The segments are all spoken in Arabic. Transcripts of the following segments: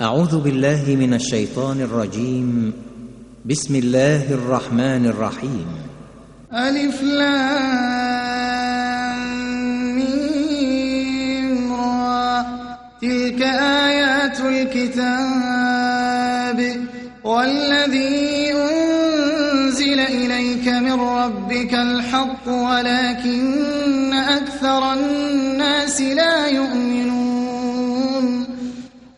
أعوذ بالله من الشيطان الرجيم. بسم الله الرحمن الرحيم. ألف لام را. تلك آيات الكتاب. والذي أنزل إليك من ربك الحق ولكن أكثر الناس لا يؤمنون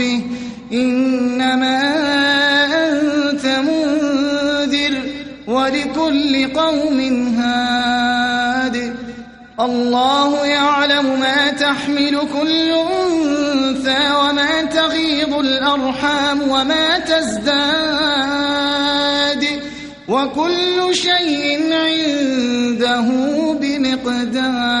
ربه إنما أنت منذر ولكل قوم هاد. الله يعلم ما تحمل كل أنثى وما تغيض الأرحام وما تزداد. وكل شيء عنده بمقدار.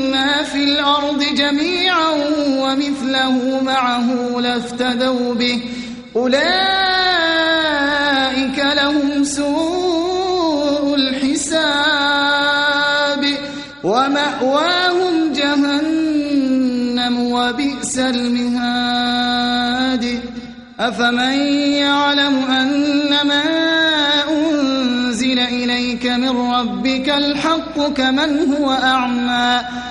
في الأرض جميعا ومثله معه لافتدوا به. أولئك لهم سوء الحساب. ومأواهم جهنم وبئس المهاد. أفمن يعلم أن ما أنزل إليك من ربك الحق كمن هو أعمى؟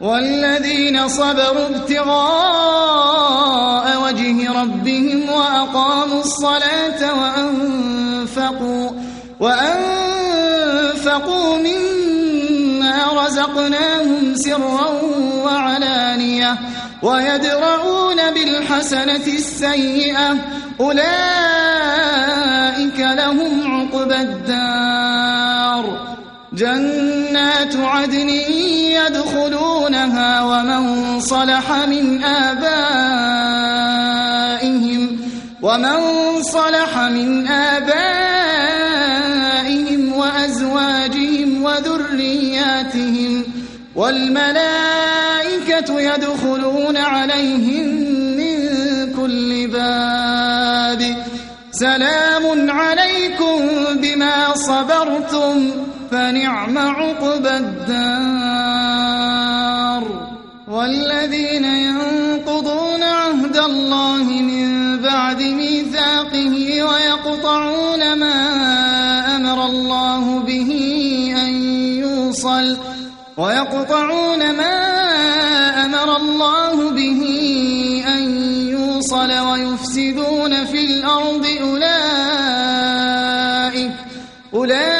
والذين صبروا ابتغاء وجه ربهم وأقاموا الصلاة وأنفقوا وأنفقوا مما رزقناهم سرا وعلانية ويدرؤون بالحسنة السيئة أولئك لهم عقبى الدار. جنات عدن يدخلونها ومن صلح من آبائهم ومن صلح من آبائهم وأزواجهم وذرياتهم والملائكة يدخلون عليهم من كل باب سلام عليكم بما صبرتم فنعم عقبى الدار. والذين ينقضون عهد الله من بعد ميثاقه ويقطعون ما أمر الله به أن يوصل ويقطعون ما أمر الله به أن يوصل ويفسدون في الأرض أولئك أولئك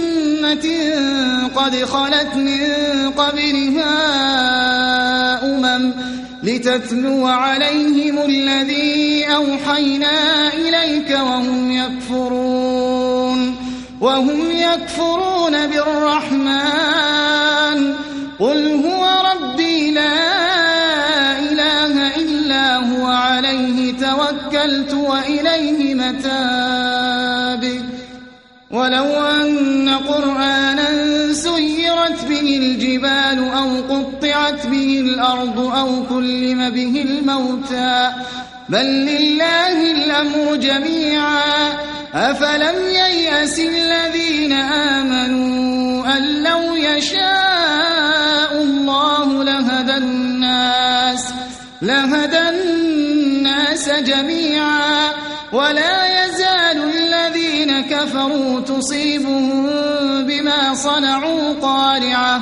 قد خلت من قبلها أمم لتتلو عليهم الذي أوحينا إليك وهم يكفرون وهم يكفرون بالرحمن. قل هو ربي لا إله إلا هو عليه توكلت وإليه متابي ولو الأرض أو كلم به الموتى. بل لله الأمر جميعا. أفلم ييأس الذين آمنوا أن لو يشاء الله لهدى الناس لهدى الناس جميعا. ولا يزال الذين كفروا تصيبهم بما صنعوا قارعة.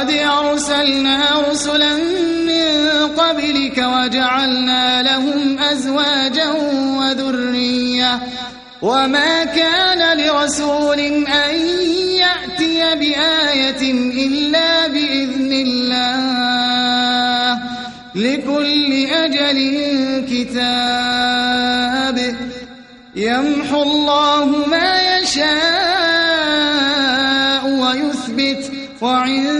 ولقد أرسلنا رسلا من قبلك وجعلنا لهم أزواجا وذرية. وما كان لرسول أن يأتي بآية إلا بإذن الله. لكل أجل كتاب. يمحو الله ما يشاء ويثبت. وعنده